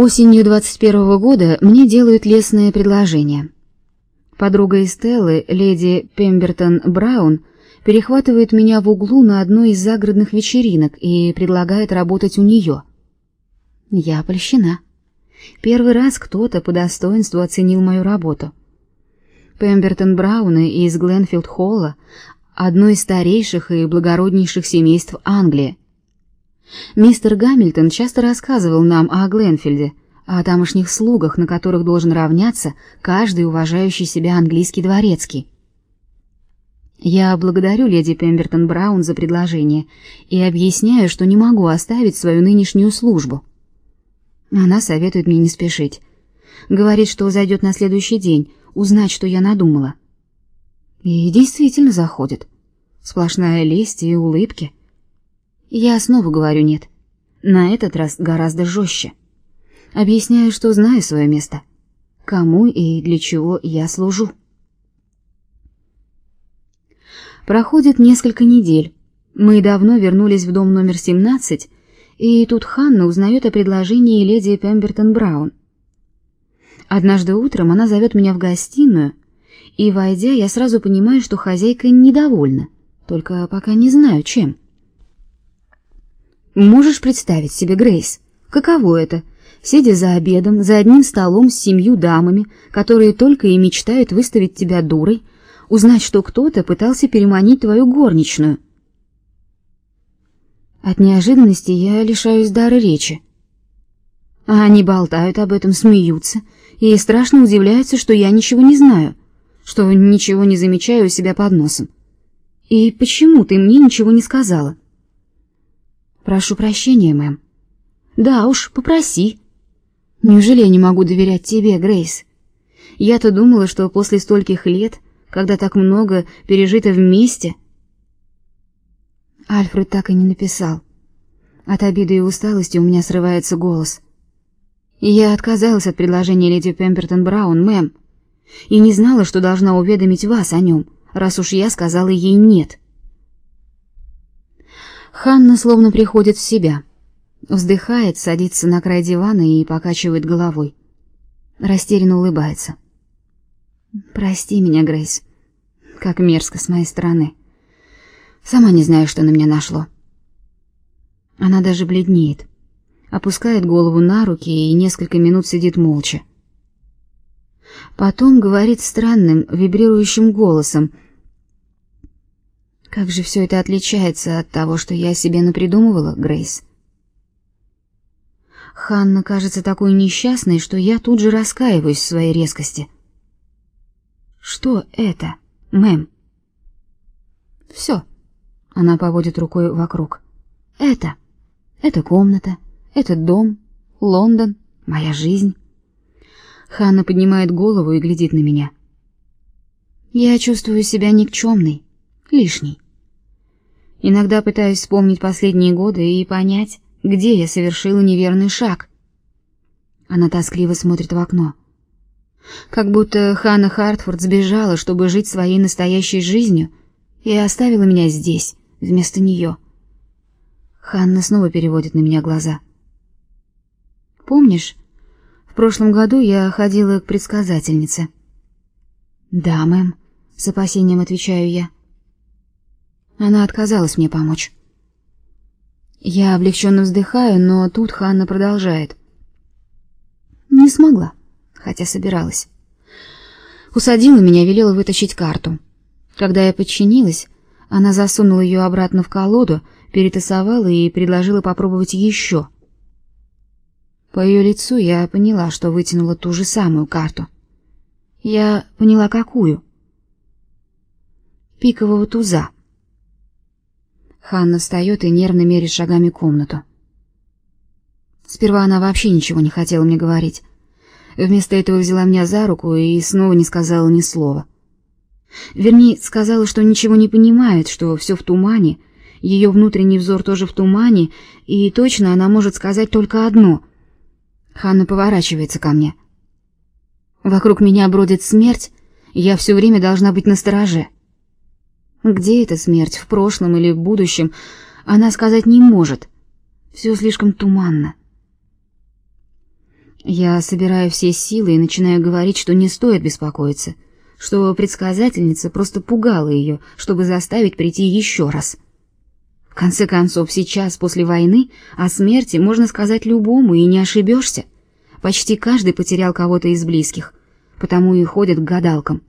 Осенью 21 года мне делают лестное предложение. Подруга Эстеллы, леди Пембертон Браун, перехватывает меня в углу на одной из загородных вечеринок и предлагает работать у нее. Я польщена. Первый раз кто-то по достоинству оценил мою работу. Пембертон Брауны из Гленфилд-Холла, одно из старейших и благороднейших семейств Англии. Мистер Гамильтон часто рассказывал нам о Гленфилде, о тамошних слугах, на которых должен равняться каждый уважающий себя английский дворецкий. Я благодарю леди Пембертон Браун за предложение и объясняю, что не могу оставить свою нынешнюю службу. Она советует мне не спешить. Говорит, что зайдет на следующий день, узнать, что я надумала. И действительно заходит. Сплошная лесть и улыбки. Я снова говорю нет. На этот раз гораздо жестче. Объясняю, что знаю свое место. Кому и для чего я служу. Проходит несколько недель. Мы давно вернулись в дом номер 17, и тут Ханна узнает о предложении леди Пембертон Браун. Однажды утром она зовет меня в гостиную, и, войдя, я сразу понимаю, что хозяйка недовольна, только пока не знаю, чем. Можешь представить себе, Грейс, каково это, сидя за обедом, за одним столом с семью дамами, которые только и мечтают выставить тебя дурой, узнать, что кто-то пытался переманить твою горничную. От неожиданности я лишаюсь дара речи. А они болтают об этом, смеются и страшно удивляются, что я ничего не знаю, что ничего не замечаю у себя под носом. И почему ты мне ничего не сказала? Прошу прощения, мэм. Да уж, попроси. Неужели я не могу доверять тебе, Грейс? Я-то думала, что после стольких лет, когда так много пережито вместе, Альфред так и не написал. От обиды и усталости у меня срывается голос. Я отказалась от предложения леди Пембертон Браун, мэм, и не знала, что должна уведомить вас о нем, раз уж я сказала ей нет. Ханна словно приходит в себя. Вздыхает, садится на край дивана и покачивает головой. Растерянно улыбается. Прости меня, Грейс. Как мерзко с моей стороны. Сама не знаю, что на меня нашло. Она даже бледнеет. Опускает голову на руки и несколько минут сидит молча. Потом говорит странным, вибрирующим голосом, как же все это отличается от того, что я себе напридумывала, Грейс? Ханна кажется такой несчастной, что я тут же раскаиваюсь в своей резкости. Что это, мэм? Все. Она поводит рукой вокруг. Это. Это комната, этот дом, Лондон, моя жизнь. Ханна поднимает голову и глядит на меня. Я чувствую себя никчемной, лишней. Иногда пытаюсь вспомнить последние годы и понять, где я совершила неверный шаг. Она тоскливо смотрит в окно. Как будто Ханна Хартфорд сбежала, чтобы жить своей настоящей жизнью, и оставила меня здесь вместо нее. Ханна снова переводит на меня глаза. Помнишь, в прошлом году я ходила к предсказательнице? Да, мэм, с опасением отвечаю я. Она отказалась мне помочь. Я облегченно вздыхаю, но тут Ханна продолжает. Не смогла, хотя собиралась. Усадила меня, велела вытащить карту. Когда я подчинилась, она засунула ее обратно в колоду, перетасовала и предложила попробовать еще. По ее лицу я поняла, что вытянула ту же самую карту. Я поняла какую. Пикового туза. Ханна встает и нервно мерит шагами комнату. Сперва она вообще ничего не хотела мне говорить. Вместо этого взяла меня за руку и снова не сказала ни слова. Вернее, сказала, что ничего не понимает, что все в тумане, ее внутренний взор тоже в тумане, и точно она может сказать только одно. Ханна поворачивается ко мне. Вокруг меня бродит смерть, я все время должна быть настороже. Где эта смерть, в прошлом или в будущем, она сказать не может. Все слишком туманно. Я собираю все силы и начинаю говорить, что не стоит беспокоиться, что предсказательница просто пугала ее, чтобы заставить прийти еще раз. В конце концов, сейчас, после войны, о смерти можно сказать любому, и не ошибешься. Почти каждый потерял кого-то из близких, потому и ходят к гадалкам.